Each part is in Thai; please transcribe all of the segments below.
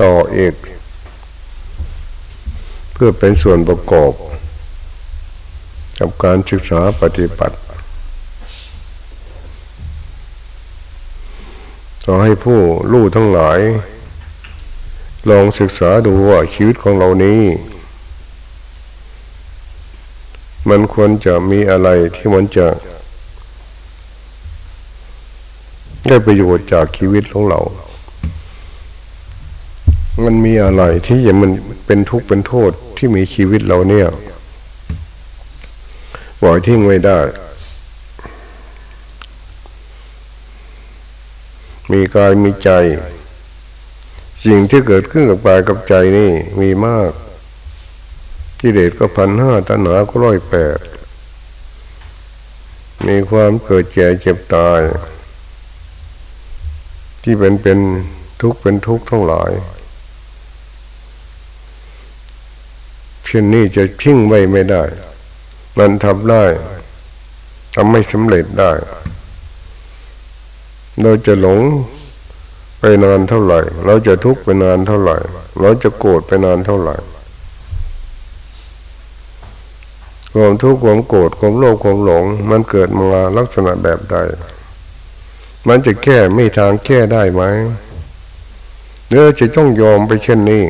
ต่อเอกเพื่อเป็นส่วนประกอบ กับการศึกษาปฏิบัติขอให้ผู้รู้ทั้งหลาย ลองศึกษาดูว่าชีวิตของเรานี้ มันควรจะมีอะไรที่มันจะ ได้ประโยชน์จากชีวิตของเรา มันมีอะไรที่ยังมันเป็นทุกข์เป็นโทษที่มีชีวิตเราเนี่ยปล่อยทิ้งไม่ได้ มีกายมีใจ สิ่งที่เกิดขึ้นกับกายกับใจนี่มีมากกิเลสก็พันห้าตัณหาก็ร้อยแปดมีความเกิดแก่เจ็บตาย ที่เป็นเป็นทุกข์เป็นทุกข์ทั้งหลาย เช่นนี้จะทิ้งไว้ไม่ได้ มันทำได้ทำไม่สำเร็จได้ เราจะหลงไปนานเท่าไหร่ เราจะทุกข์ไปนานเท่าไหร่ เราจะโกรธไปนานเท่าไหร่ความทุกข์ความโกรธความโลภความหลง มันเกิดมาลักษณะแบบใด มันจะแก้ไม่ทางแก้ได้ไหมเนื้อจะต้องยอมไปเช่นนี้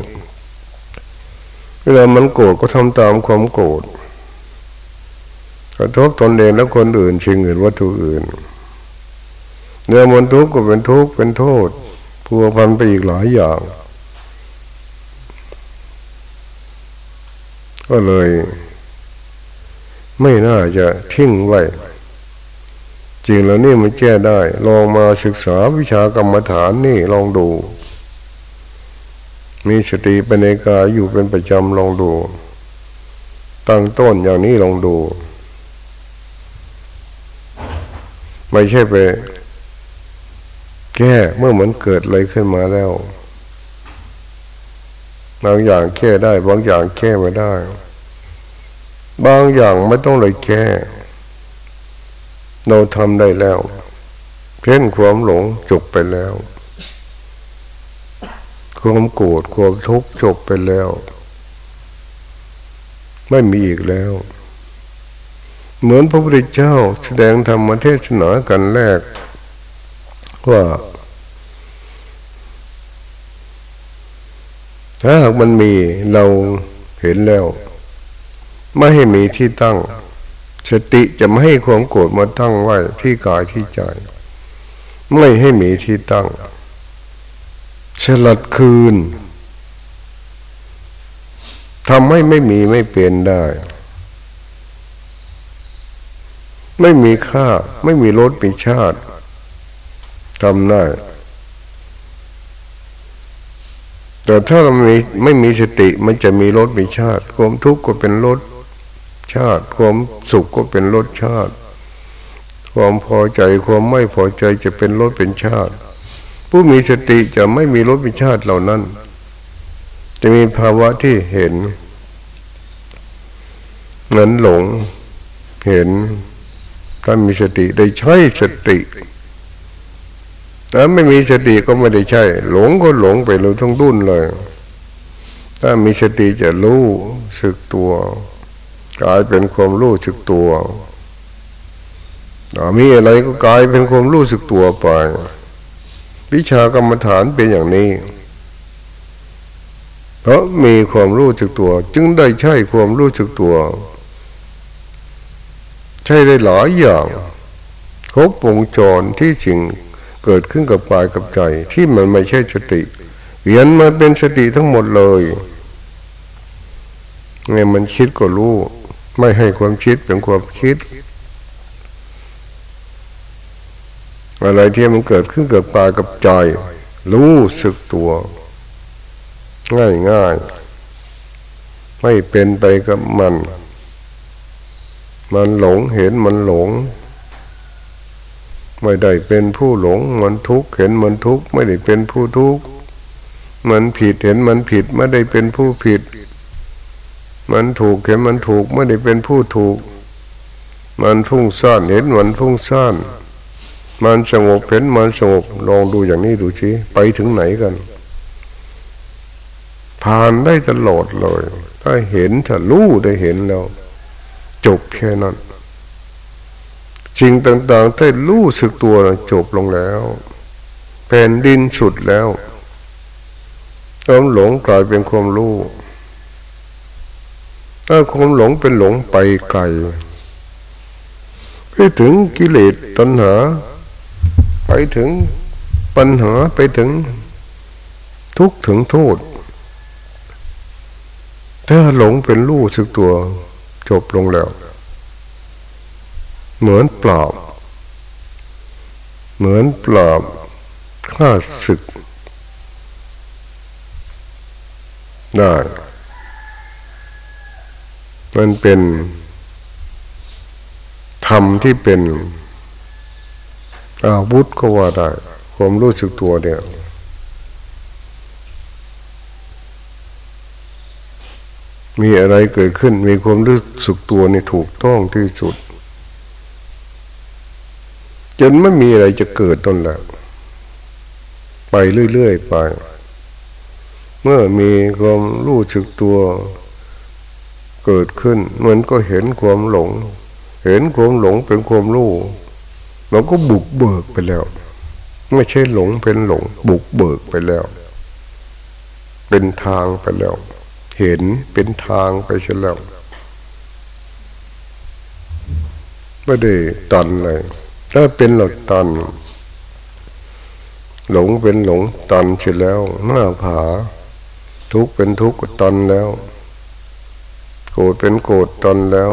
เวลามันโกรธก็ทำตามความโกรธกระทบตนเองและคนอื่นชิงอื่นวัตถุอื่นเนื้อมันทุกข์ก็เป็นทุกข์เป็นโทษพัวพันไปอีกหลายอย่าง ก็เลย ไม่น่าจะทิ้งไว้จริงแล้วนี่มันแก้ได้ ลองมาศึกษาวิชากรรมฐานนี่ลองดู มีสติเป็นในกายอยู่เป็นประจำลองดู ตั้งต้นอย่างนี้ลองดู ไม่ใช่ไป แก้เมื่อเหมือนเกิดอะไรขึ้นมาแล้วบางอย่างแก้ได้บางอย่างแก้ไม่ได้ บางอย่างไม่ต้องเลยแก้เราทำได้แล้วเพ่นความหลงจบไปแล้ว ความโกรธความทุกข์จบไปแล้ว ไม่มีอีกแล้ว เหมือนพระพุทธเจ้าแสดงธรรมเทศนากันแรก ว่าถ้าหากมันมีเราเห็นแล้ว ไม่ให้มีที่ตั้ง สติจะไม่ให้ความโกรธมาตั้งไว้ที่กายที่ใจ ไม่ให้มีที่ตั้ง ฉลัดคืนทำให้ไม่มีไม่เปลี่ยนได้ ไม่มีค่า ไม่มีรสมีชาติทำได้ แต่ถ้าเราไม่ไม่มีสติมันจะมีรสมีชาติความทุกข์ก็เป็นรสชาติความสุขก็เป็นรสชาติ ความพอใจความไม่พอใจจะเป็นรสเป็นชาติ ผู้มีสติจะไม่มีรสมีชาติเหล่านั้น จะมีภาวะที่เห็นเหมือนหลงเห็นถ้ามีสติได้ใช้สติถ้าไม่มีสติก็ไม่ได้ใช่ หลงก็หลงไปเลยทั้งดุนเลย ถ้ามีสติจะรู้สึกตัวกลายเป็นความรู้สึกตัวมีอะไรก็กลายเป็นความรู้สึกตัวไป วิชากรรมฐานเป็นอย่างนี้ เพราะมีความรู้สึกตัว จึงได้ใช้ความรู้สึกตัว ใช้ได้หลายอย่างครบวงจรที่สิ่งเกิดขึ้นกับกายกับใจ ที่มันไม่ใช่สติเรียนมาเป็นสติทั้งหมดเลยไงมันคิดก็รู้ ไม่ให้ความคิดเป็นความคิด อะไรที่มันเกิดขึ้นเกับกายกับใจ รู้สึกตัว ง่ายง่ายไม่เป็นไปกับมัน มันหลงเห็นมันหลง ไม่ได้เป็นผู้หลง มันทุกข์เห็นมันทุกข์ไม่ได้เป็นผู้ทุกข์มันผิดเห็นมันผิดไม่ได้เป็นผู้ผิด มันถูกเห็นมันถูกไม่ได้เป็นผู้ถูก มันฟุ้งซ่านเห็นมันฟุ้งซ่าน มันสงบเห็นมันสงบลองดูอย่างนี้ดูสิไปถึงไหนกัน ผ่านได้ตลอดเลย ถ้าเห็นถ้ารู้ได้เห็นแล้ว จบแค่นั้นสิ่งต่างๆถ้ารู้สึกตัวจบลงแล้วแผ่นดินสุดแล้วความหลงกลายเป็นความรู้ถ้าความหลงเป็นหลงไปไกลไปถึงกิเลสตัณหา ไปถึงปัญหาไปถึงทุกถึงโทษ ถ้าหลงเป็นรู้สึกตัว จบลงแล้ว เหมือนปราบ เหมือนปราบข้าศึก ได้ มันเป็นธรรมที่เป็น อาวุธก็ว่าได้ความรู้สึกตัวเนี่ยมีอะไรเกิดขึ้น มีความรู้สึกตัวนี่ถูกต้องที่สุด จนไม่มีอะไรจะเกิดต้นแล้วไปเรื่อยๆไป เมื่อมีความรู้สึกตัวเกิดขึ้น มันก็เห็นความหลง เห็นความหลงเป็นความรู้ เราก็บุกเบิกไปแล้ว ไม่ใช่หลงเป็นหลง บุกเบิกไปแล้ว เป็นทางไปแล้ว เห็นเป็นทางไปเสียแล้วไม่ได้ตันเลย ถ้าเป็นหลักตัน หลงเป็นหลงตันเสียแล้วหน้าผา ทุกเป็นทุกตันแล้ว โกรธเป็นโกรธตันแล้ว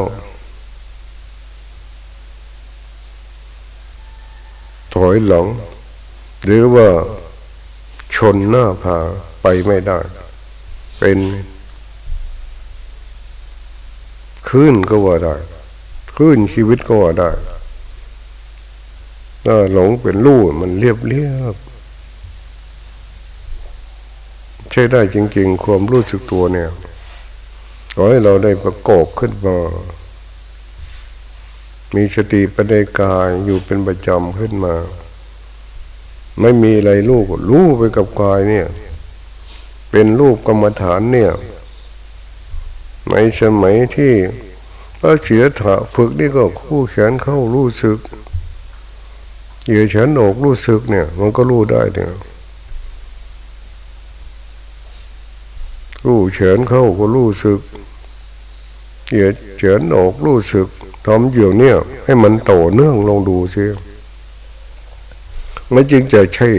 อยหลัง หรือว่าชนหน้าผาไปไม่ได้ เป็นขึ้นก็ว่าได้ขึ้นชีวิตก็ว่าได้ถ้าหลงเป็นลู่มันเรียบเรียบใช้ได้จริง ๆ ความรู้สึกตัวเนี่ยขอให้เราได้ประกอบขึ้นมา มีสติปัญญากายอยู่เป็นประจำขึ้นมา ไม่มีอะไรรู้รู้ไปกับกายเนี่ย เป็นรูปกรรมฐานเนี่ย ในสมัยที่พระเสียถาฝึกนี่ก็คู่แขนเข้ารู้สึกเหยื่อฉันอกรู้สึกเนี่ย มันก็รู้ได้เนี่ยรู้เฉนเข้าก็รู้สึกเหยื่อเฉนอกรู้สึกทำอยู่เนี่ย ให้มันโตเนื่องลองดูซิ มันจริงจะใช่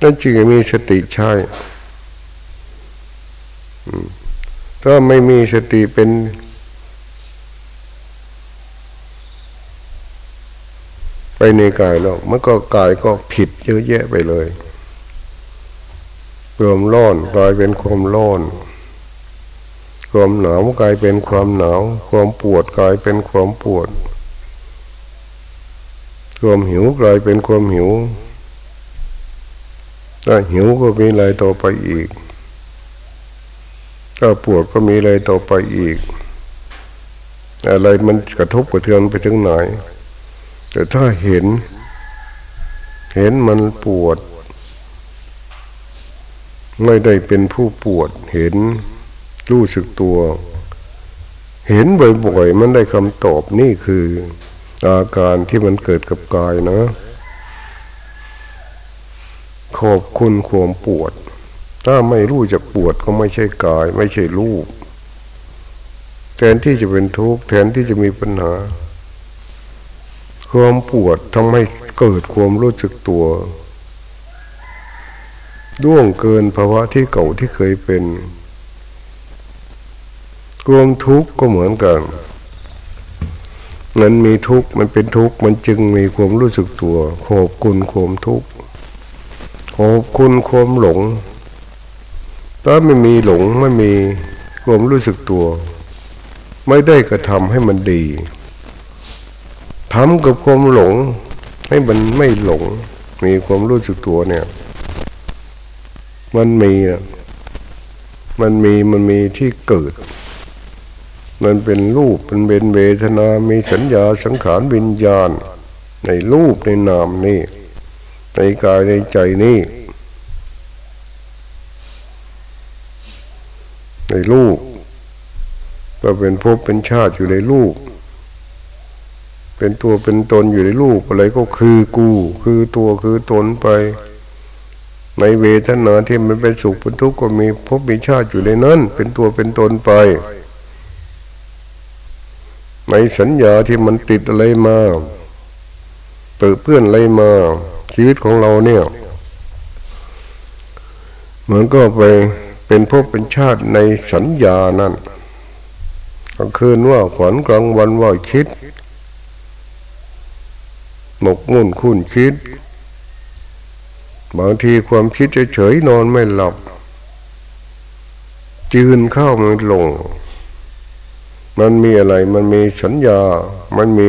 นั่นจริงมีสติใช่ถ้าไม่มีสติเป็นไปในกายแล้วมันก็กายก็ผิดเยอะแยะไปเลยความร้อนกลายเป็นความร้อน ความหนาวกลายเป็นความหนาว ความปวดกลายเป็นความปวด ความหิวกลายเป็นความหิวถ้าหิวก็มีอะไรต่อไปอีก ถ้าปวดก็มีอะไรต่อไปอีก อะไรมันกระทบกระเทือนไปถึงไหน แต่ถ้าเห็น เห็นมันปวด ไม่ได้เป็นผู้ปวด เห็นรู้สึกตัว เห็นบ่อยๆ มันได้คำตอบนี่คือ อาการที่มันเกิดกับกายนะ ขอบคุณความปวด ถ้าไม่รู้จักปวดก็ไม่ใช่กาย ไม่ใช่รูป แทนที่จะเป็นทุกข์แทนที่จะมีปัญหา ความปวดทำให้เกิดความรู้สึกตัวด้วงเกินภาวะที่เก่าที่เคยเป็น ความทุกข์ก็เหมือนกัน มันมีทุกข์มันเป็นทุกข์มันจึงมีความรู้สึกตัวขอบคุณความทุกข์ขอบคุณความหลง ถ้าไม่มีหลงไม่มีความรู้สึกตัว ไม่ได้กระทำให้มันดีทำกับความหลง ให้มันไม่หลง มีความรู้สึกตัวเนี่ย มันมีนะมันมีมันมีที่เกิด มันเป็นรูปมันเป็นเวทนา มีสัญญาสังขารวิญญาณ ในรูปในนามนี่ในกายในใจนี่ในลูกก็เป็นภพเป็นชาติอยู่ในลูกเป็นตัวเป็นตนอยู่ในลูกอะไรก็คือกู คือตัวคือตนไป ในเวทนาที่มันเป็นสุขเป็นทุกข์ก็มีภพมีชาติอยู่ในนั้น เป็นตัวเป็นตนไป ในสัญญาที่มันติดอะไรมาเปิดเพื่อนอะไรมา ชีวิตของเราเนี่ยมันก็ไปเป็นภพเป็นชาติในสัญญานั้นกลางคืนว่าฝันกลางวันว่าคิดหมกมุ่นคุ้นคิด บางทีความคิดเฉยๆนอนไม่หลับ จืนเข้ามันลง มันมีอะไร มันมีสัญญา มันมี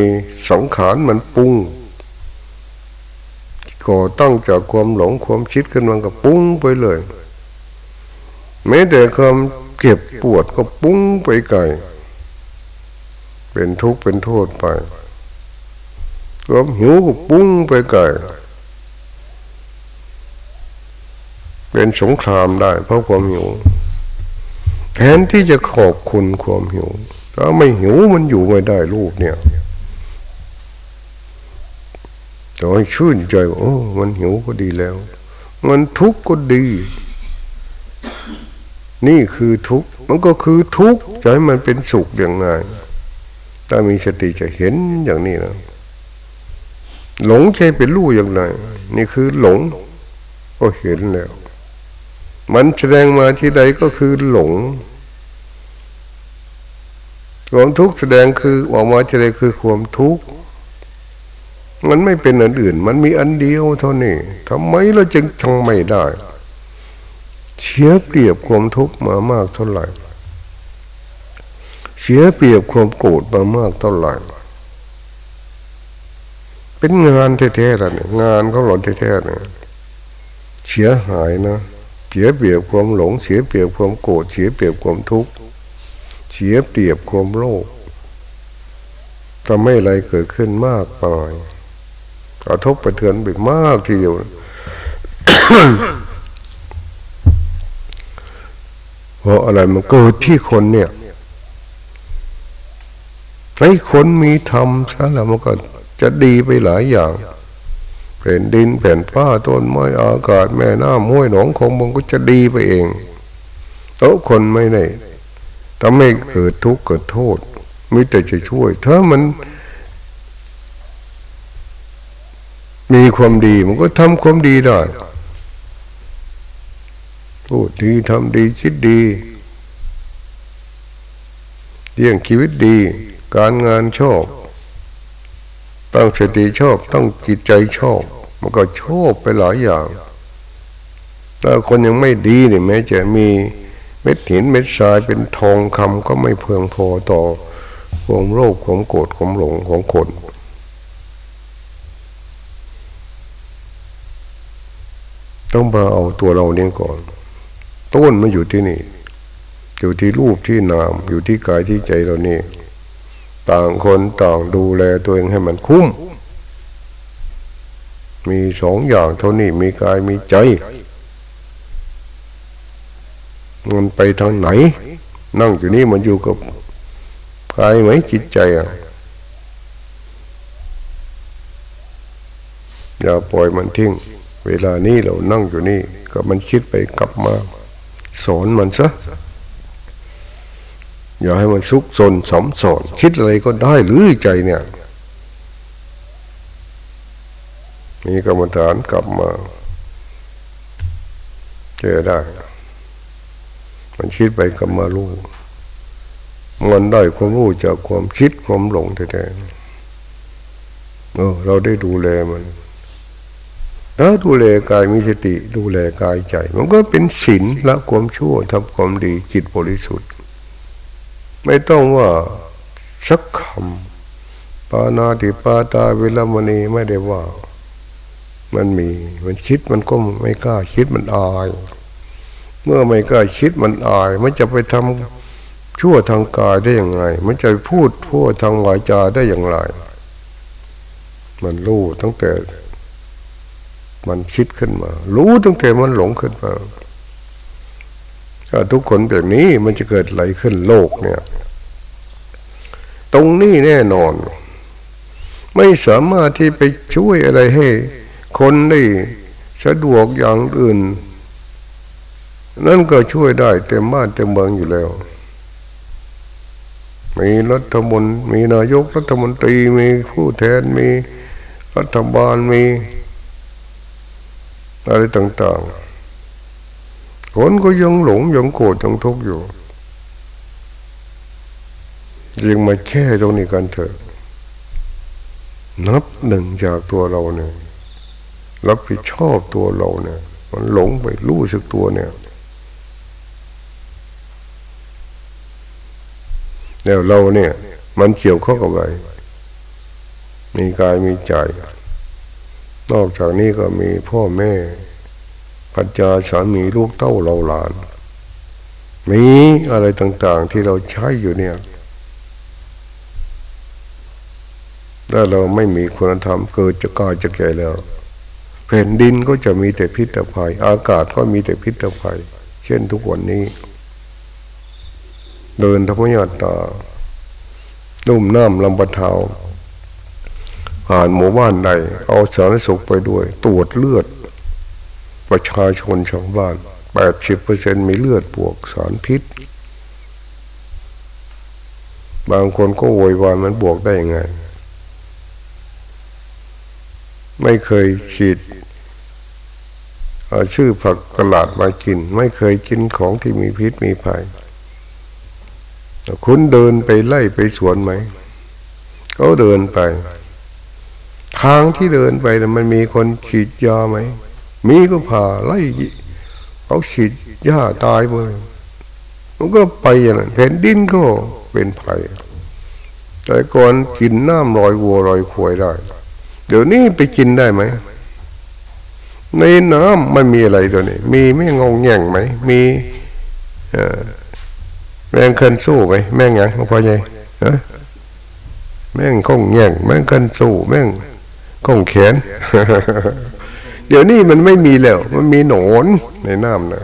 สังขาร มันปุ้งก่อตั้งจากความหลงความคิดขึ้นมันก็ปุ้งไปเลยแม้แต่ความเก็บปวดก็ปุ้งไปไกลเป็นทุกข์เป็นโทษไปความหิวก็ปุ้งไปไกลเป็นสงครามได้ เพราะความหิวแทนที่จะขอบคุณความหิว ถ้าไม่หิวมันอยู่ไม่ได้ลูกเนี่ยจะให้ชื่นใจว่าโอ้มันหิวก็ดีแล้ว มันทุกข์ก็ดี นี่คือทุกข์มันก็คือทุกข์จะให้มันเป็นสุขอย่างไงถ้ามีสติจะเห็นอย่างนี้นะหลงใช่เป็นรู้อย่างไรนี่คือหลง ก็เห็นแล้ว มันแสดงมาที่ใดก็คือหลง ความทุกข์แสดงคือออกมาที่ใดคือความทุกข์มันไม่เป็นอันอื่น มันมีอันเดียวเท่านี้ทำไมเราจึงทำไม่ได้ เสียเปรียบความทุกข์มามากเท่าไหร่เสียเปรียบความโกรธมามากเท่าไหร่เป็นงานแท้ๆแล้วเนี่ยงานเขาหลอนแท้ๆเนี่ยเสียหายนะเสียเปรียบความหลง เสียเปรียบความโกรธเสียเปรียบความทุกข์ เสียบเปรียบความโลภทำให้อะไรเกิดขึ้นมากไปกระทบกระเทือนไปมากทีเดียวเพราะอะไรมันเกิดที่คนเนี่ยไอ้คนมีธรรมซะแล้วมันก็จะดีไปหลายอย่างแผ่นดินแผ่นฟ้าต้นไม้อากาศแม่น้ำห้วยหนองของมันก็จะดีไปเองโอ้คนไม่ได้ ถ้าไม่เกิดทุกข์เกิดโทษมิแต่จะช่วยถ้ามัน มีความดีมันก็ทำความดีได้พูดดีทำดีคิดดีเลี้ยงชีวิตดี การงานชอบตั้งสติชอบต้องจิตใจชอบ มันก็ชอบไปหลายอย่างถ้าคนยังไม่ดีเนี่ยแม้จะมี เม็ดหินเม็ดทรายเป็นทองคำก็ไม่เพียงพอต่อความโลภความโกรธความหลงของคน ต้องมาเอาตัวเราเนี่ยก่อน ต้นมันอยู่ที่นี่ อยู่ที่รูปที่นาม อยู่ที่กายที่ใจเรานี่ ต่างคนต่างดูแลตัวเองให้มันคุ้ม มีสองอย่างเท่านี้มีกายมีใจ มันไปทางไหน นั่งอยู่นี่มันอยู่กับกายไหมจิตใจอะอย่าปล่อยมันทิ้ง เวลานี้เรานั่งอยู่นี่ ก็มันคิดไปกลับมาสอนมันซะอย่าให้มันซุกซนสมสอนคิดอะไรก็ได้หรือใจเนี่ยมีกรรมฐานกลับมา เจอได้ มันคิดไปกลับมารู้มันได้ความรู้จากความคิดความหลงแท้ๆเออ เราได้ดูแลมันถ้าดูแลกายมีสติดูแลกายใจ มันก็เป็นศีลละความชั่วทำความดีจิตบริสุทธิ์ ไม่ต้องว่าสักคำปานาติปาตาเวลามณีไม่ได้ว่า มันมี มันคิดมันก็ไม่กล้าคิดมันอาย เมื่อไม่กล้าคิดมันอาย มันจะไปทำชั่วทางกายได้อย่างไร มันจะพูดพูดทางวาจาได้อย่างไร มันรู้ตั้งแต่ มันคิดขึ้นมา รู้ตั้งแต่มันหลงขึ้นมาถ้าทุกคนแบบนี้มันจะเกิดอะไรขึ้นโลกเนี่ย ตรงนี้แน่นอน ไม่สามารถที่ไปช่วยอะไรให้ คนได้สะดวกอย่างอื่น นั่นก็ช่วยได้เต็มบ้านเต็มเมืองอยู่แล้ว มีรัฐมนตรีมีนายกรัฐมนตรีมีผู้แทนมีรัฐบาลมีอะไรต่างๆ คนก็ยังหลงยังโกรธยังทุกข์อยู่ยังมาแค่ตรงนี้กันเถอะ นับหนึ่งจากตัวเราเนี่ยรับผิดชอบตัวเราเนี่ย มันหลงไปรู้สึกตัวเนี่ย แล้วเราเนี่ย มันเกี่ยวข้องกับอะไรมีกายมีใจ นอกจากนี้ก็มีพ่อแม่ปัจจาสามีลูกเต้าเราหลาน มีอะไรต่าง ๆ ที่เราใช้อยู่เนี่ยถ้าเราไม่มีคุณธรรมเกิดจะกายจะแก่แล้วแผ่นดินก็จะมีแต่พิษภัย อากาศก็มีแต่พิษภัย เช่นทุกวันนี้ เดินธรรมยาตานุ่มน้ำลำบะเทาผ่านหมู่บ้านใดเอาสารสุขไปด้วย ตรวจเลือด ประชาชนชาวบ้านแปดสิบเปอร์เซ็นมีเลือดบวกสารพิษ บางคนก็โวยวายมันบวกได้ยังไง ไม่เคยฉีดชื่อผักตลาดมากิน ไม่เคยกินของที่มีพิษมีภัย คุณเดินไปไล่ไปสวนไหมเขาเดินไป ทางที่เดินไปมันมีคนฉีดยาไหม มีก็ผ่าไล่เขาฉีดยาตายไปมันก็ไปอย่างนั้นแผ่นดินก็เป็นภัยแต่ก่อนกินน้ำลอยวัวลอยควายได้ เดี๋ยวนี้ไปกินได้ไหม ในน้ำมันมีอะไรตัวนี้ มีแม่งงแง่งไหม มี แม่งเคลื่อนสู้ไหมแม่งยังพ่อใหญ่แม่งคงแง่งแม่งเคลื่อนสู้แม่งก้องแขน เดี๋ยวนี้มันไม่มีแล้ว มันมีหนอนในน้ำนะ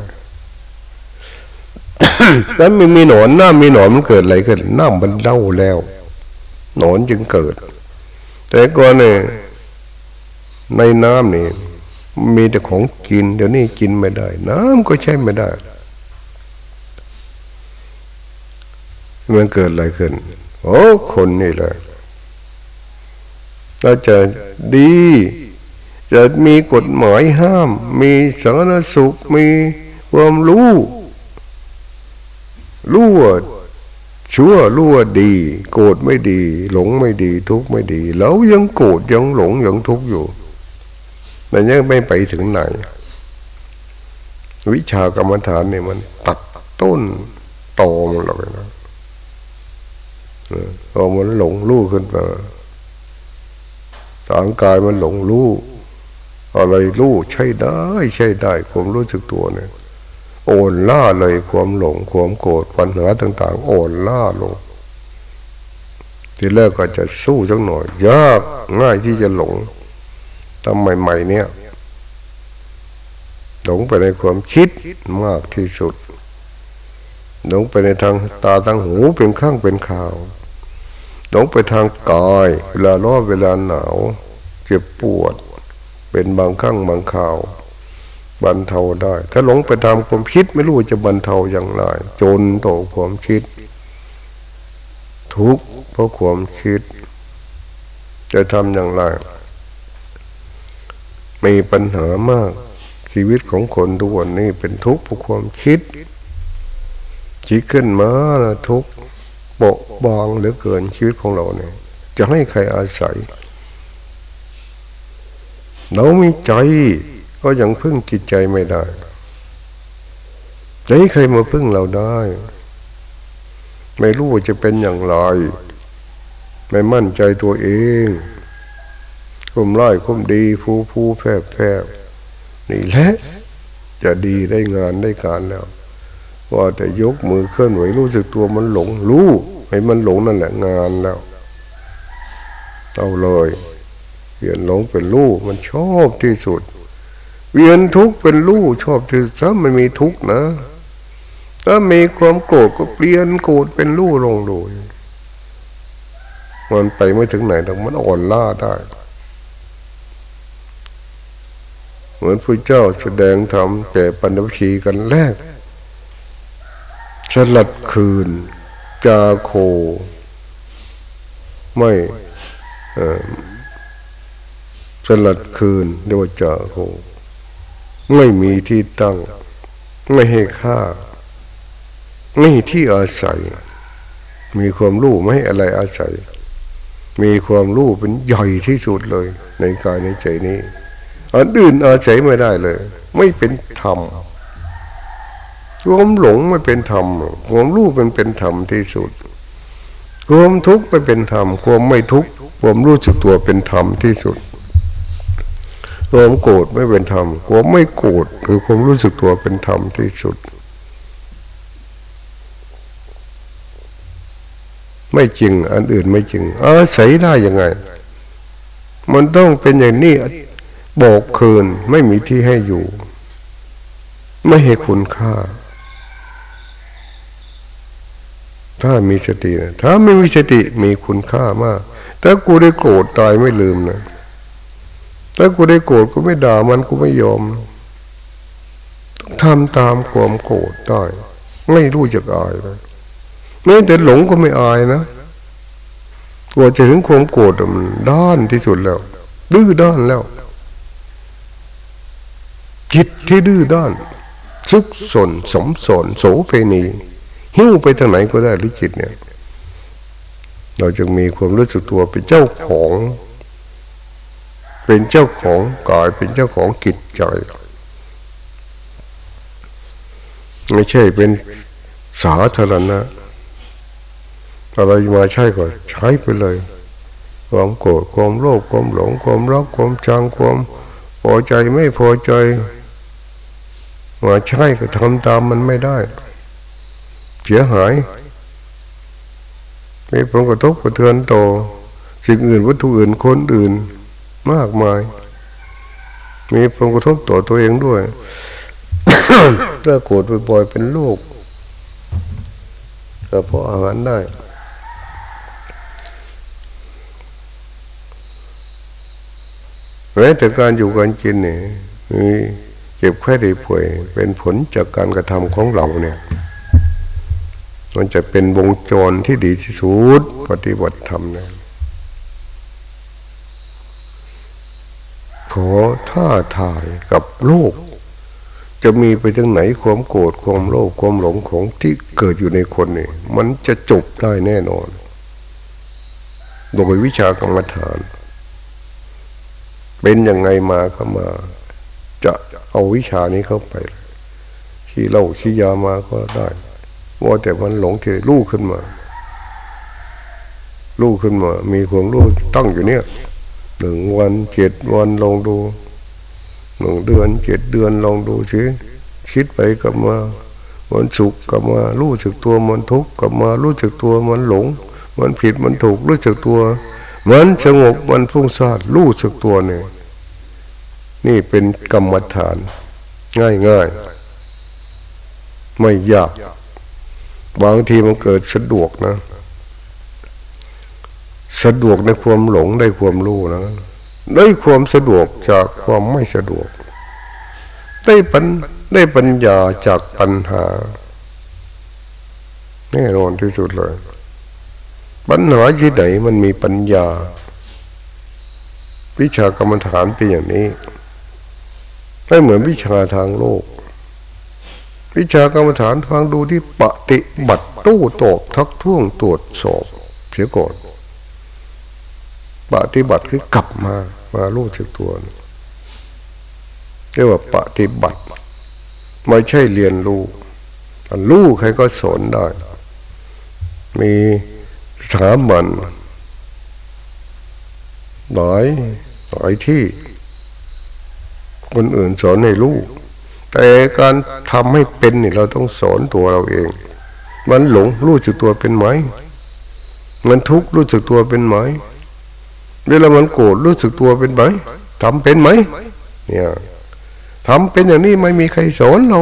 แล้วมันมีหนอนน้ำมีหนอนมันเกิดอะไรขึ้นน้ำมันเน่าแล้ว หนอนจึงเกิด แต่ก่อนเนี่ยในน้ำนี่มีแต่ของกิน เดี๋ยวนี้กินไม่ได้ น้ำก็ใช้ไม่ได้ มันเกิดอะไรขึ้น โอ้คนนี่แหละเราจะดี จะมีกฎหมายห้าม มีสาธารณสุขมีความรู้รู้ว่าชั่วรู้ว่าดี โกรธไม่ดี หลงไม่ดี ทุกข์ไม่ดี แล้วยังโกรธยังหลงยังทุกข์อยู่แต่ยังไม่ไปถึงไหน วิชากรรมฐานเนี่ยมันตัดต้นตอมันเลยนะ พอมันหลงรู้ขึ้นมาร่างกายมันหลงรู้อะไรรู้ใช่ได้ ใช่ได้ความรู้สึกตัวเนี่ยโอนล่าเลยความหลงความโกรธปัญหาต่าง ๆ โอนล่าลง ทีแรกก็จะสู้สักหน่อยยากง่ายที่จะหลงทำใหม่ ๆ เนี่ย หลงไปในความคิดมากที่สุด หลงไปในทางตาทางหูเป็นข้างเป็นข่าวหลงไปทางกาย เวลาร้อนเวลาหนาวเจ็บปวด เป็นบางครั้งบางข่าวบรรเทาได้ ถ้าหลงไปตามความคิดไม่รู้จะบรรเทาอย่างไร จนโตความคิด ทุกข์เพราะความคิด จะทำอย่างไรมีปัญหามากชีวิตของคนทุกวันนี้เป็นทุกข์เพราะความคิด คิดขึ้นมาทุกโปะบางเหลือเกินชีวิตของเราเนี่ย จะให้ใครอาศัย เรามีใจก็ยังพึ่งจิตใจไม่ได้จะให้ใครมาพึ่งเราได้ ไม่รู้ว่าจะเป็นอย่างไร ไม่มั่นใจตัวเองคุ้มไล่คุมดีผู้ผู้แพร่แพร่นี่แหละจะดีได้งานได้การแล้ว ว่าแต่ยกมือเคลื่อนไหวรู้สึกตัวมันหลง รู้ให้มันหลงนั่นแหละงานแล้วเอาเลยเวียนหลงเป็นรู้มันชอบที่สุดเวียนทุกข์เป็นรู้ชอบที่สุดซ้ำมันมีทุกข์นะถ้ามีความโกรธก็เปลี่ยนโกรธเป็นรู้ลงดูมันไปไม่ถึงไหนหรอกมันอ่อนล้าได้ เหมือนพระเจ้าแสดงธรรมแก่ปัญญชีกันแรก สลัดคืน จาโค ไม่สลัดคืนเรียกว่าจาโค ไม่มีที่ตั้ง ไม่ให้ค่า ไม่ที่อาศัย มีความรู้ไม่ให้อะไรอาศัย มีความรู้เป็นใหญ่ที่สุดเลย ในกายในใจนี้อันอื่นอาศัยไม่ได้เลย ไม่เป็นธรรม ความหลงไม่เป็นธรรมความรู้เป็นเป็นธรรมที่สุดความทุกข์ไม่เป็นธรรมความไม่ทุกข์ความรู้สึกตัวเป็นธรรมที่สุดความโกรธไม่เป็นธรรมความไม่โกรธหรือความรู้สึกตัวเป็นธรรมที่สุด ไม่จริงอันอื่นไม่จริงอาศัยได้ยังไง มันต้องเป็นอย่างนี้บอกคืนไม่มีที่ให้อยู่ ไม่ให้คุณค่า ถ้ามีสตินะถ้าไม่มีสติมีคุณค่ามากถ้ากูได้โกรธตายไม่ลืมนะถ้ากูได้โกรธกูไม่ด่ามันกูไม่ยอมทำตามความโกรธได้ไม่รู้จักอายเลยแม้แต่หลงก็ไม่อายนะกลัวจะถึงความโกรธมันด้านที่สุดแล้ว ดื้อด้านแล้วจิตที่ดื้อด้านซุกสนสมสนโสเพณี หิ้วไปทางไหนก็ได้หรือจิตเนี่ย เราจึงมีความรู้สึกตัวเป็นเจ้าของ เป็นเจ้าของกายเป็นเจ้าของกิจใจไม่ใช่เป็นสาธารณะอะไรมาใช่ก็ใช้ไปเลย ความโกรธความโลภความหลงความรักความชังความพอใจไม่พอใจว่าใช่ก็ทำตามมันไม่ได้ เสียหายมีผลกระทบกระเทือนต่อสิ่งอื่นวัตถุอื่นคนอื่นมากมาย มีผลกระทบต่อตัวเองด้วยถ้าโกรธบ่อยๆเป็นโรคก็พออาหารได้แม้แต่การอยู่กันกินเนี่ยมีเจ็บแค่ได้ป่วย เป็นผลจากการกระทำของเราเนี่ย มันจะเป็นวงจรที่ดีที่สุดปฏิบัติธรรมเนี่ยขอท่าทายกับโลก จะมีไปถึงไหนความโกรธความโลภความหลงของที่เกิดอยู่ในคนนี่มันจะจบได้แน่นอน โดยวิชากรรมฐาน เป็นยังไงมาก็มา จะเอาวิชานี้เข้าไปขี้เล่าขี้ยามาก็ได้ ว่าแต่มันหลงที่ลูกขึ้นมาลูกขึ้นมา มีความรู้ตั้งอยู่เนี่ยหนึ่งวันเจ็ดวันลองดูหนึ่งเดือนเจ็ดเดือนลองดูสิคิดไปกับมามันสุขกับมารู้สึกตัวมันทุกข์กับมารู้สึกตัวมันหลง มันผิดมันถูกรู้สึกตัวมันสงบมันฟุ้งซ่านรู้สึกตัวเนี่ยนี่เป็นกรรมฐาน ง่ายง่ายไม่ยาก บางทีมันเกิดสะดวกนะ สะดวกในความหลงได้ความรู้นะได้ความสะดวกจากความไม่สะดวก ได้ปัญได้ปัญญาจากปัญหาแน่นอนที่สุดเลย ปัญหาที่ไหนมันมีปัญญา วิชากรรมฐานเป็นอย่างนี้ไม่เหมือนวิชาทางโลก วิชากรรมฐานฟังดูที่ปฏิบัติตู้ตอบทักท้วงตรวจสอบเสียก่อนปฏิบัติคือกลับมามารู้จักตัวเรียกว่าปฏิบัติไม่ใช่เรียนรู้รู้ใครก็สอนได้ มีสถาบันหลายหลายที่ คนอื่นสอนให้รู้ แต่การทำให้เป็นนี่เราต้องสอนตัวเราเอง มันหลงรู้สึกตัวเป็นไหม มันทุกข์รู้สึกตัวเป็นไหมเวลามันโกรธรู้สึกตัวเป็นไหมทำเป็นไหมเนี่ยทำเป็นอย่างนี้ไม่มีใครสอนเรา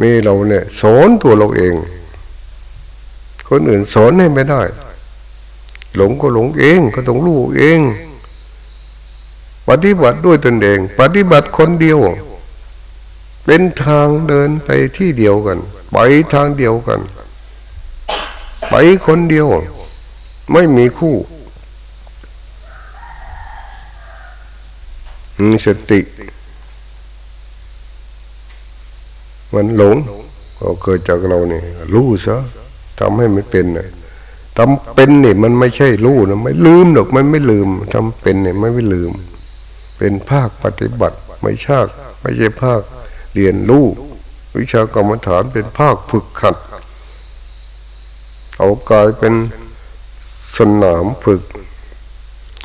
มีเราเนี่ยสอนตัวเราเอง คนอื่นสอนให้ไม่ได้ หลงก็หลงเองก็ต้องรู้เอง ปฏิบัติด้วยตนเอง ปฏิบัติคนเดียว เป็นทางเดินไปที่เดียวกัน ไปทางเดียวกัน ไปคนเดียว ไม่มีคู่มีสติ มันหลงก็เกิดจากเราเนี่ยรู้ซะทำให้มันเป็นนะทำเป็นนี่มันไม่ใช่รู้นะไม่ลืมหรอกมันไม่ลืมทำเป็นเนี่ยไม่ไม่ลืม เป็นภาคปฏิบัติ ไม่ชาติไม่ใช่ภาค เรียนรู้วิชากรรมฐานเป็นภาคฝึกขัด เอากายเป็นสนามฝึก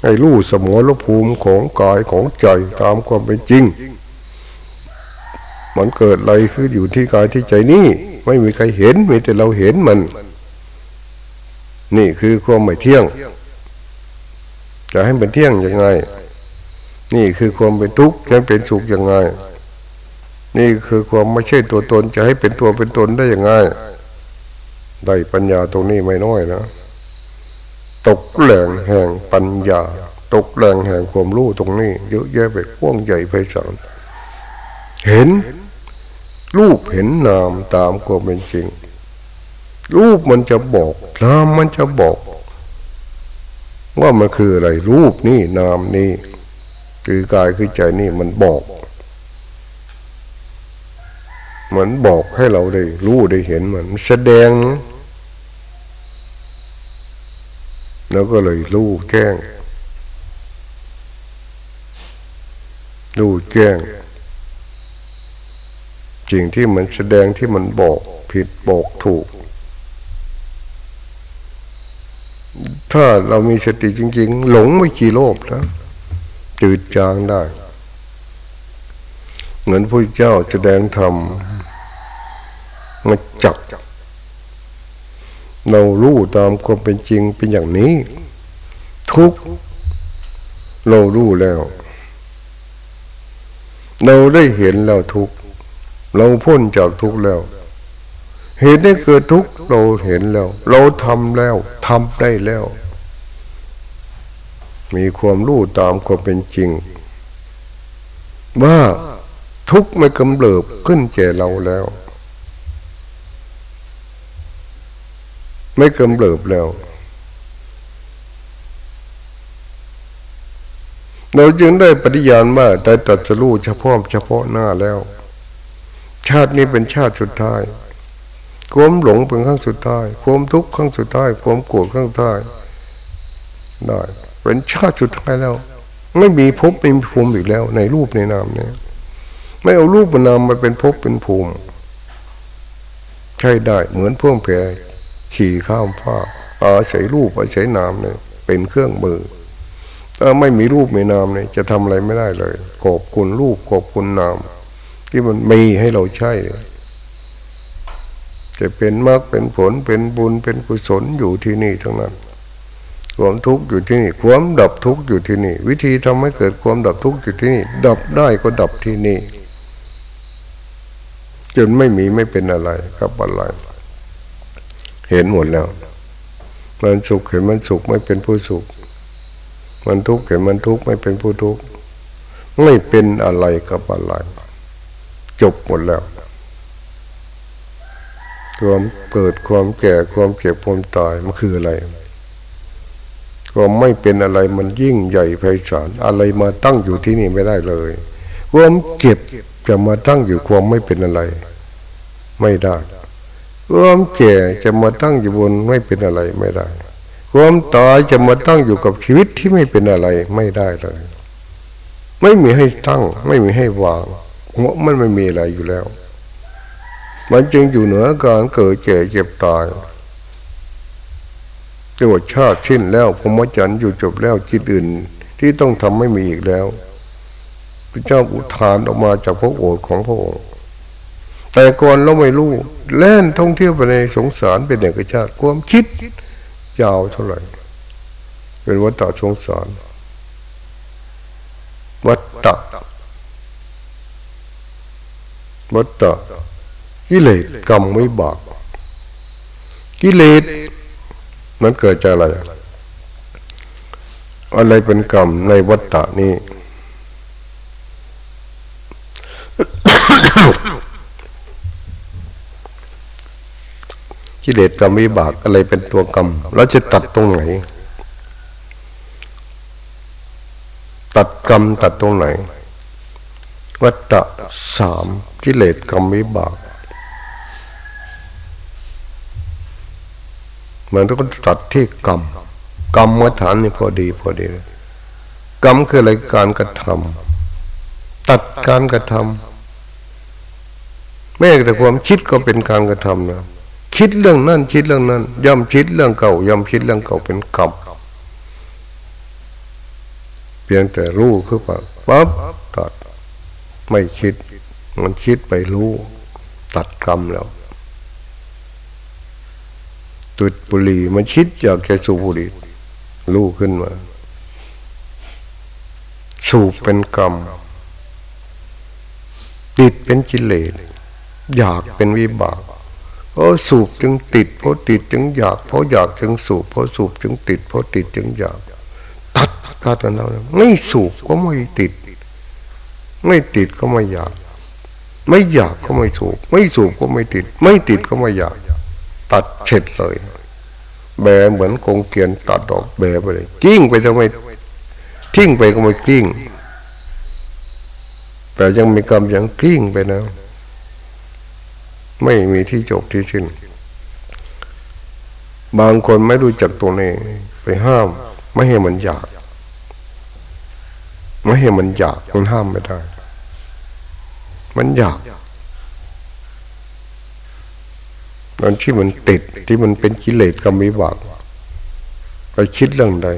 ให้รู้สมรภูมิของกายของใจตามความเป็นจริง มันเกิดอะไรคืออยู่ที่กายที่ใจนี่ไม่มีใครเห็นมีแต่เราเห็นมัน นี่คือความไม่เที่ยง จะให้เป็นเที่ยงยังไง นี่คือความเป็นทุกข์จะเป็นสุขยังไง นี่คือความไม่ใช่ตัวตนจะให้เป็นตัวเป็นตนได้ยังไงได้ปัญญาตรงนี้ไม่น้อยนะ ตกแหล่งแห่งปัญญา ตกแหล่งแห่งความรู้ตรงนี้ เยอะแยะไปกว้างใหญ่ไพศาลเห็น รูปเห็นนามตามความเป็นจริง รูปมันจะบอกนามมันจะบอก ว่ามันคืออะไร รูปนี่นามนี่คือกายคือใจนี่มันบอก มือนบอกให้เราได้รู้ได้เห็นมันแสดง แล้วก็เลยรู้แก้งรู้แก้งสิ่งที่มันแสดงที่มันบอกผิดบอกถูก ถ้าเรามีสติจริง ๆ หลงไม่กี่โลภแล้วจืดจางได้ เหมือนพระเจ้าแสดงธรรม มาจับเรารู้ตามความเป็นจริงเป็นอย่างนี้ ทุกเรารู้แล้ว เราได้เห็นแล้วทุกเราพ้นจากทุกแล้ว เหตุได้เกิดทุกเราเห็นแล้ว เราทำแล้วทำได้แล้ว มีความรู้ตามความเป็นจริง ว่าทุกไม่กำเริบขึ้นแก่เราแล้ว ไม่กำเริบแล้ว เราจึงได้ปฏิญาณว่าได้ตัดสู้เฉพาะเฉพาะหน้าแล้ว ชาตินี้เป็นชาติสุดท้ายความหลงเป็นครั้งสุดท้ายความทุกข์ครั้งสุดท้ายความโกรธครั้งสุดท้ายได้เป็นชาติสุดท้ายแล้ว ไม่มีภพไม่มีภูมิอีกแล้ว ในรูปในนามเนี่ยไม่เอารูปนามมาเป็นภพเป็นภูมิ ใช่ได้เหมือนพ่วงแพร ขี่ข้ามผ้าอาศัยรูปอาศัยนามเนี่ยเป็นเครื่องมือถ้าไม่มีรูปไม่นามเนี่ยจะทำอะไรไม่ได้เลยขอบคุณรูปขอบคุณนาม ที่มันมีให้เราใช้จะเป็นมรรคเป็นผลเป็นบุญเป็นกุศลอยู่ที่นี่ทั้งนั้น ความทุกข์อยู่ที่นี่ ความดับทุกข์อยู่ที่นี่ วิธีทำให้เกิดความดับทุกข์อยู่ที่นี่ ดับได้ก็ดับที่นี่ จนไม่มีไม่เป็นอะไรกับอะไร เห็นหมดแล้ว มันสุขเห็นมันสุขไม่เป็นผู้สุข มันทุกข์เห็นมันทุกข์ไม่เป็นผู้ทุกข์ไม่เป็นอะไรกับอะไรจบหมดแล้วความเกิดความแก่ความเจ็บความตายมันคืออะไรความไม่เป็นอะไรมันยิ่งใหญ่ไพศาลอะไรมาตั้งอยู่ที่นี่ไม่ได้เลยความเก็บจะมาตั้งอยู่ความไม่เป็นอะไร ไม่ได้ ความแก่จะมาตั้งอยู่บนไม่เป็นอะไรไม่ได้ ความตายจะมาตั้งอยู่กับชีวิตที่ไม่เป็นอะไรไม่ได้เลย ไม่มีให้ตั้ง ไม่มีให้วางหัวมันไม่มีอะไรอยู่แล้ว มันจึงอยู่เหนือการเกิดแก่เจ็บตายจังหวชาติสิ้นแล้วพมจันทร์อยู่จบแล้วจิตอื่น ที่ต้องทำไม่มีอีกแล้ว พระเจ้าอุทานออกมาจากพระโอษฐ์ของพระองค์แต่ก่อนเราไม่รู้ เล่นท่องเที่ยวไปในสงสารเป็นเอกชาติความคิดยาวเท่าไหร่ เป็นวัฏฏะสงสาร วัฏฏะวัฏฏะกิเลสกรรมวิบากกิเลสมันเกิดจากอะไร อะไรเป็นกรรมในวัฏฏะนี้ กิเลสกรรมวิบากอะไรเป็นตัวกรรมเราจะตัดตรงไหน ตัดกรรมตัดตรงไหน วัฏฏะสามกิเลสกรรมวิบากมันต้องตัดที่กรรมกรรมมาฐานนี่พอดีพอดี กรรมคืออะไรการกระทำตัดการกระทำแม้แต่ความคิดก็เป็นการกระทำนะ คิดเรื่องนั้นคิดเรื่องนั้นย่ำคิดเรื่องเก่าย่ำคิดเรื่องเก่าเป็นกรรมเพียงแต่รู้คือว่าปั๊บตัดไม่คิด มันคิดไปรู้ ตัดกรรมแล้วตุดบุหรี่มันคิดอยากจะสูบบุหรี่รู้ขึ้นมา สูบเป็นกรรมติดเป็นกิเลสอยากเป็นวิบาก เพราะสูบจึงติดเพราะติดจึงอยากเพราะอยากจึงสูบเพราะสูบจึงติดเพราะติดจึงอยาก ตัดตัดกันแล้วไม่สูบก็ไม่ติด ไม่ติดก็ไม่อยาก ไม่อยากก็ไม่สูบไม่สูบก็ไม่ติด ไม่ติดก็ไม่อยาก ตัดเสร็จเลยแบเหมือนกงเกียนตัดดอกแบไปเลยกิ้งไปจะไมทิ้งไปก็ไม่กิ้งแต่ยังมีกรรมยังกิ้งไปนะ ไม่มีที่จบที่สิ้น บางคนไม่รู้จักตัวนี้ไปห้าม ไม่ให้มันอยาก ไม่ให้มันอยากมันห้ามไม่ได้ มันอยากมันที่มันติดที่มันเป็นกิเลสกรรมวิบากไปคิดเรื่องใด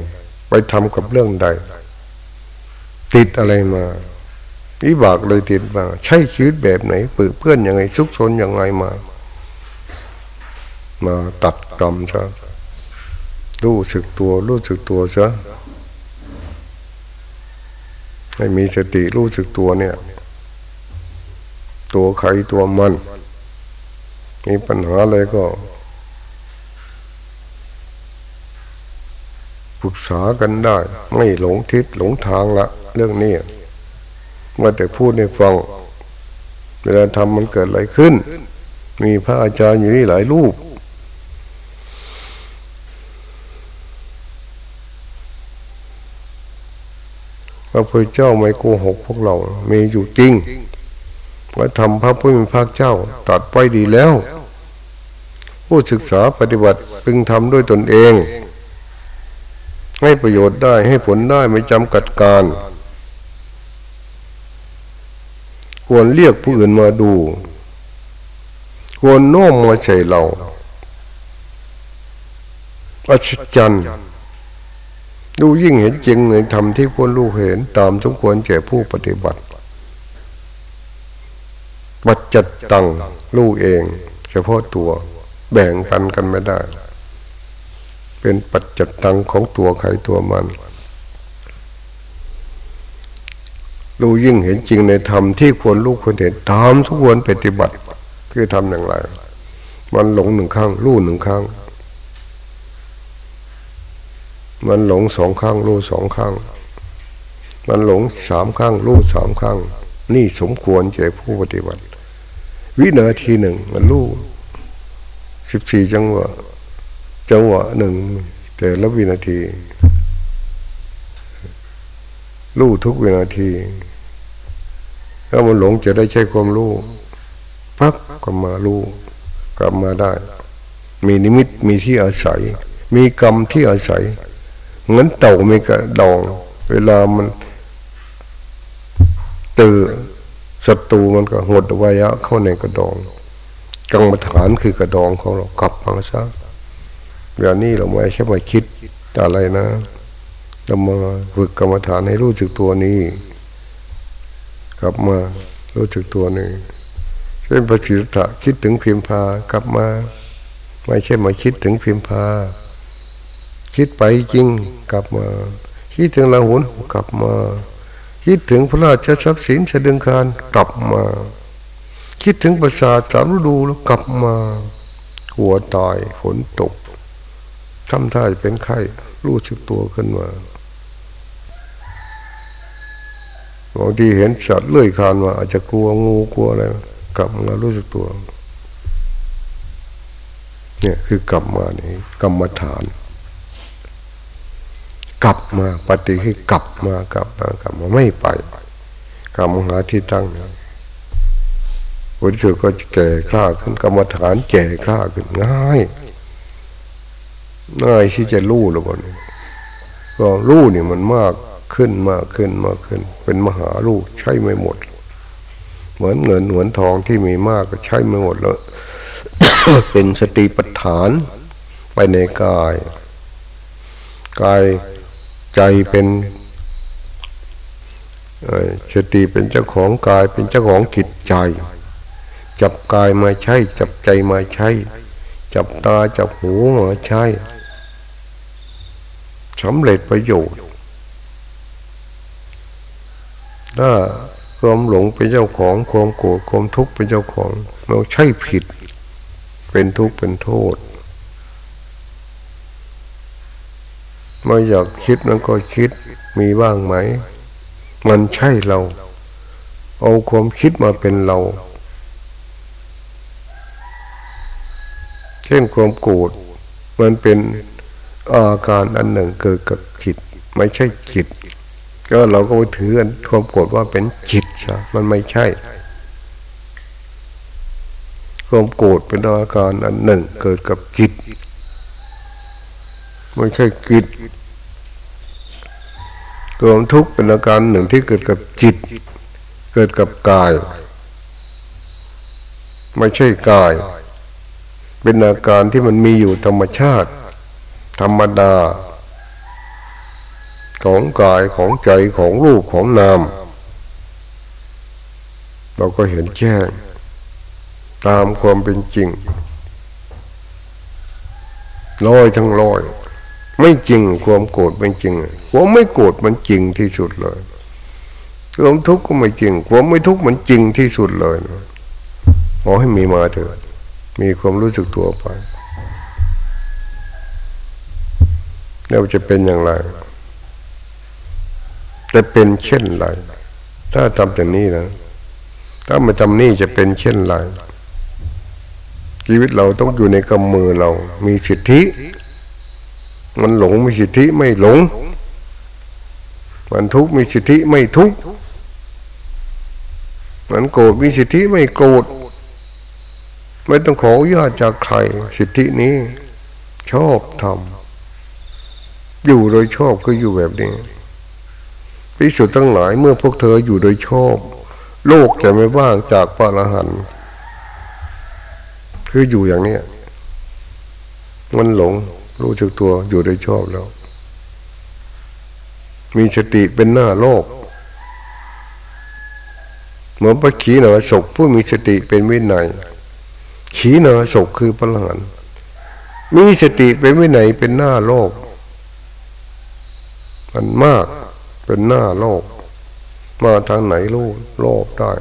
ไปทำกับเรื่องใด ติดอะไรมา วิบากเลยติดมาใช้ชีวิตแบบไหนปืเพื่อนยังไงซุกซนยังไงมา มาตัดกรรมซะรู้สึกตัว รู้สึกตัวซะให้มีสติรู้สึกตัวเนี่ย ตัวใครตัวมัน มีปัญหาอะไรก็ปรึกษากันได้ ไม่หลงทิศหลงทางละ เรื่องนี้ มื่อแต่พูดในฟัง เวลาทำมันเกิดอะไรขึ้น มีพระอาจารย์อยู่นี่หลายรูป พระพุทธเจ้าไม่โกหกพวกเรา มีอยู่จริงว่าทำพระพุทธพระเจ้าตัดไปดีแล้ว ผู้ศึกษาปฏิบัติพึงทำด้วยตนเอง ให้ประโยชน์ได้ให้ผลได้ไม่จำกัดการ ควรเรียกผู้อื่นมาดู ควรโน้มมาใส่เราอัศจรรย์ดูยิ่งเห็นจริงในธรรมที่ควรรู้เห็นตามสมควรแก่ผู้ปฏิบัติวัจจัดตังรู้เอง เฉพาะตัว แบ่งปันกันไม่ได้ เป็นปัจจัดตังของตัวใครตัวมัน รู้ยิ่งเห็นจริงในธรรมที่ควรรู้ควรเห็นตามทุกควรปฏิบัติ คือทำอย่างไร มันหลงหนึ่งข้างรู้หนึ่งข้าง มันหลงสองข้างรู้สองข้าง มันหลงสามข้างรู้สามข้าง นี่สมควรแก่ผู้ปฏิบัติ วินาทีหนึ่งมันรู้สิบสี่จังหวะจังหวะหนึ่งแต่ละวินาทีรู้ทุกวินาที ถ้ามันหลงจะได้ใช้ความรู้ปั๊บก็มารู้กลับมาได้ มีนิมิตมีที่อาศัย มีกรรมที่อาศัยเงินเต่ามีกระดอง เวลามันตื่นศัตรูมันก็หดวายะเข้าในกระดองกรรมฐานคือกระดองของเรากลับมาซะอย่างนี้เราไม่ใช่มาคิดอะไรนะเรามาฝึกกรรมฐานให้รู้สึกตัวนี้ กลับมารู้สึกตัวหนี้เช่นพระศิทธะคิดถึงพิมพากลับมา ไม่ใช่มาคิดถึงพิมพา คิดไปจริงกลับมา คิดถึงละหุนกลับมา คิดถึงพระราชทรัพย์สินเสดึงการกลับมา คิดถึงประสาทสามฤดูแล้วกลับมาหัวตายฝนตกทำท่าจะเป็นไข้รู้สึกตัวขึ้นมา บางทีเห็นสัตว์เลื่อยคานมาอาจจะกลัวงูกลัวอะไรกลับมารู้สึกตัว เนี่ยคือกลับมานี่กรรมฐาน กลับมาปฏิคือกลับมากลับมากลับมาไม่ไปกลับมาหาที่ตั้งนะวันที่สุดก็แก่กล้าขึ้นกรรมฐานแก่กล้าขึ้นง่ายง่ายที่จะรู้แล้ววันนี้ก็รู้นี่มันมาก ขึ้นมากขึ้นมากขึ้น เป็นมหาลูกใช้ไม่หมด เหมือนเงินเหมือนทองที่มีมากก็ใช้ไม่หมดแล้ว เป็นสติปัฏฐานไปในกาย กายใจเป็นสติเป็นเจ้าของกายเป็นเจ้าของจิตใจ จับกายมาใช้ จับใจมาใช้ จับตาจับหูมาใช้สำเร็จประโยชน์ ถ้าความหลงเป็นเจ้าของความโกรธความทุกข์เป็นเจ้าของเราใช่ผิด เป็นทุกข์เป็นโทษไม่อยากคิดมันก็คิดมีบ้างไหม มันใช่เรา เอาความคิดมาเป็นเราเช่นความโกรธมันเป็นอาการอันหนึ่งเกิดกับจิต ไม่ใช่จิต ก็เราก็ไปถือความโกรธว่าเป็นจิตใช่มันไม่ใช่ ความโกรธเป็นอาการอันหนึ่ง เกิดกับจิตไม่ใช่จิตความทุกข์เป็นอาการหนึ่งที่เกิดกับจิต เกิดกับกาย ไม่ใช่กาย เป็นอาการที่มันมีอยู่ธรรมชาติ ธรรมดา ของกายของใจของรูปของนาม เราก็เห็นแจ้งตามความเป็นจริงลอยทั้งลอย ไม่จริงความโกรธไม่จริงความไม่โกรธมันจริงที่สุดเลยความทุกข์ก็ไม่จริงความไม่ทุกข์มันจริงที่สุดเลยขอให้มีมาเถิดมีความรู้สึกตัวไปแล้วจะเป็นอย่างไร จะเป็นเช่นไร ถ้าทำแต่นี้นะ ถ้าไม่ทำนี่จะเป็นเช่นไร ชีวิตเราต้องอยู่ในกำมือเรา มีสิทธิ มันหลงมีสิทธิไม่หลง มันทุกข์มีสิทธิไม่ทุกข์ มันโกรธมีสิทธิไม่โกรธ ไม่ต้องขออนุญาตจากใคร สิทธินี้ ชอบทำอยู่โดยชอบก็อยู่แบบนี้ พิสุทธ์ทั้งหลายเมื่อพวกเธออยู่โดยชอบ โลกจะไม่ว่างจากพระอรหันต์คืออยู่อย่างเนี้ยมันหลงรู้จักตัวอยู่โดยชอบแล้ว มีสติเป็นหน้าโลก เหมือนพระขีณาศกผู้มีสติเป็นวินัยขีณาศกคือพระอรหันต์มีสติเป็นวินัยเป็นหน้าโลก มันมาก เป็นหน้าโลก มาทางไหนรู้โลกได้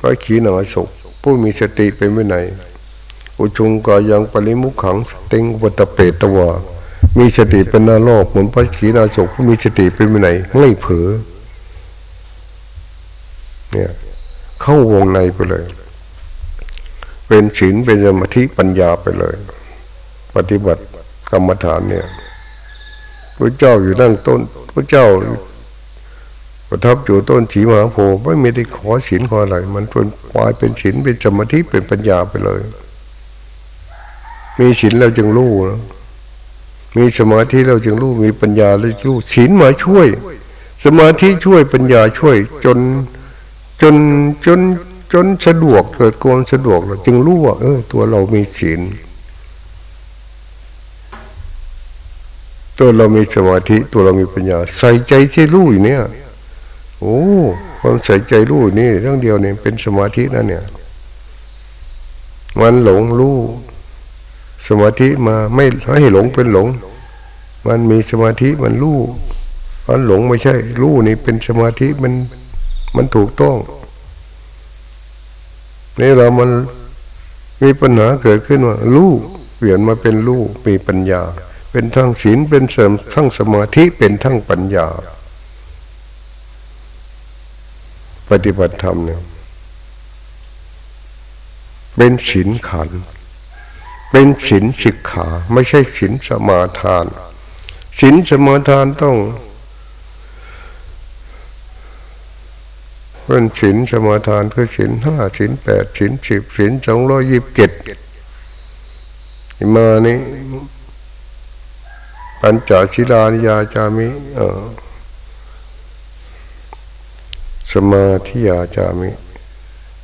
พระขีณาสกผู้มีสติเป็นวินัยอุชุงกายังปริมุขังสติงวัตเปตวามีสติเป็นหน้าโลกเหมือนพระขีณาสกผู้มีสติเป็นวินัยไม่เผลอเนี่ยเข้าวงในไปเลย เป็นศีลเป็นสมาธิปัญญาไปเลย ปฏิบัติกรรมฐานเนี่ย พระเจ้าอยู่นั่งต้น พระเจ้าประทับอยู่ต้นสีมหาโพธิ์ไม่มีได้ขอศีลขออะไร มันเป็นกลายเป็นศีลเป็นสมาธิเป็นปัญญาไปเลย มีศีลเราจึงรู้นะมีสมาธิเราจึงรู้มีปัญญาเราจึงรู้ศีลมาช่วย สมาธิช่วยปัญญาช่วย จนจนจนจนสะดวกเกิดความสะดวกเราจึงรู้ว่าเออ ตัวเรามีศีล ตัวเรามีสมาธิตัวเรามีปัญญา ใส่ใจที่รู้อยู่เนี่ย โอ้ความใส่ใจรู้นี่เรื่องเดียวเนี่ยเป็นสมาธินั่นเนี่ย มันหลงรู้สมาธิมาไม่ให้หลงเป็นหลง มันมีสมาธิมันรู้มันหลงไม่ใช่ รู้นี่เป็นสมาธิมันมันถูกต้องนี่เรามันมีปัญหาเกิดขึ้นว่าลูกเปลี่ยนมาเป็นลูกมีปัญญา เป็นทั้งศีลเป็นเสริมทั้งสมาธิเป็นทั้งปัญญา ปฏิบัติธรรมเนี่ยเป็นศีลขัน เป็นศีลสิกขาไม่ใช่ศีลสมาทานศีลสมาทานต้องเป็นศีลสมาทานคือศีลห้าศีลแปดศีลสิบศีลสองร้อยยิบเกตมานี่ ปัญจศีลานิยาจามิเออสมาธิยาจามิ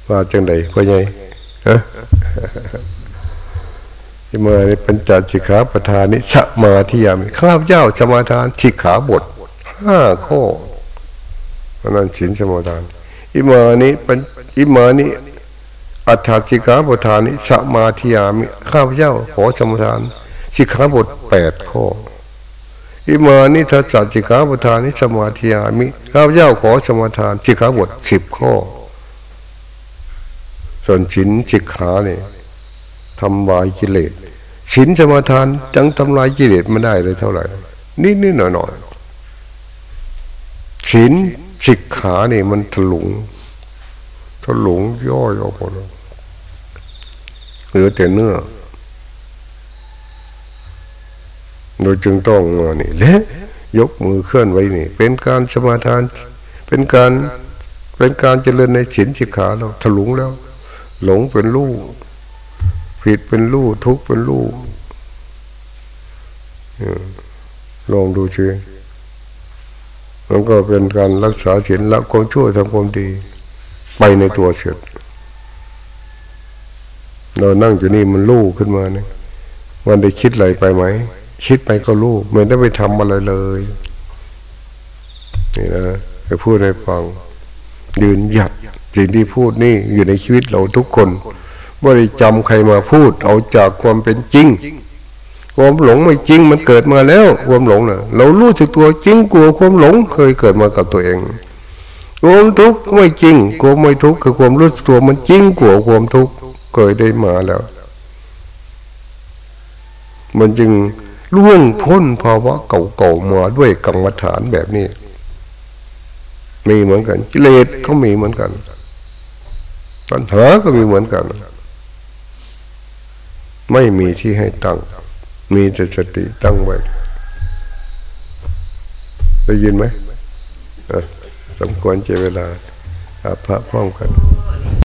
ว่าจังใดพ่อใหญ่ฮะมาในปัญจสิกขาประธานิสมาธิยามิข้าพเจ้าสมาทานสิกขาบทห้าข้อนั้นศีลสมาทาน อิมานิปัญอิมานิอัฏฐสิกขาประธานิสมาธิยามิข้าพเจ้าขอสมาทานสิกขาบทแปดข้อ อิมานิทัสสะสิกขาประธานนิสมาธิยามิข้าพเจ้าขอสมาทานสิกขาบทสิบข้อ ส่วนศีลสิกขาเนี่ยทำลายกิเลสศีลสมาทานจังทำลายกิเลสไม่ได้เลยเท่าไหร่ นิดนิดหน่อยหน่อยศีลสิกขาเนี่ยมันถลุงถลุงย่อยออกหมดเลยเหลือแต่เนื้อ เราจึงต้องมานี่และยกมือเคลื่อนไว้นี่ เป็นการสมาทาน เป็นการเป็นการเจริญในศีลสิกขาเราถลุงแล้ว หลงเป็นลูกผิดเป็นลูกทุกเป็นลูกลองดูเชื่อมันก็เป็นการรักษาศีลละความชั่วทำความดี ไปในตัวเสร็จเรานั่งอยู่นี่มันลู่ขึ้นมาเนี่ยมันได้คิดอะไรไปไหม คิดไปก็ลู่ไม่ได้ไปทำอะไรเลยนี่นะไปพูดให้ฟัง ยืนหยัดสิ่งที่พูดนี่อยู่ในชีวิตเราทุกคนไม่ได้จำใครมาพูด เอาจากความเป็นจริง ความหลงไม่จริงมันเกิดมาแล้ว ความหลงนะ่ะ เรารู้สึกตัวจริงกลัวความหลงเคยเกิดมากับตัวเองความทุกข์ไม่จริงความไม่ทุกข์คือความรู้สึกตัวมันจริงกลัวความทุกข์เคยได้มาแล้ว มันจึง ล่วงพ้นภาวะเก่าๆมาด้วยกรรมฐานแบบนี้ มีเหมือนกัน กิเลสก็มีเหมือนกันปัญหาก็มีเหมือนกัน ไม่มีที่ให้ตั้ง มีแต่สติตั้งไว้ได้ยินไหมสมควรเจเวลาพระพร้อมกัน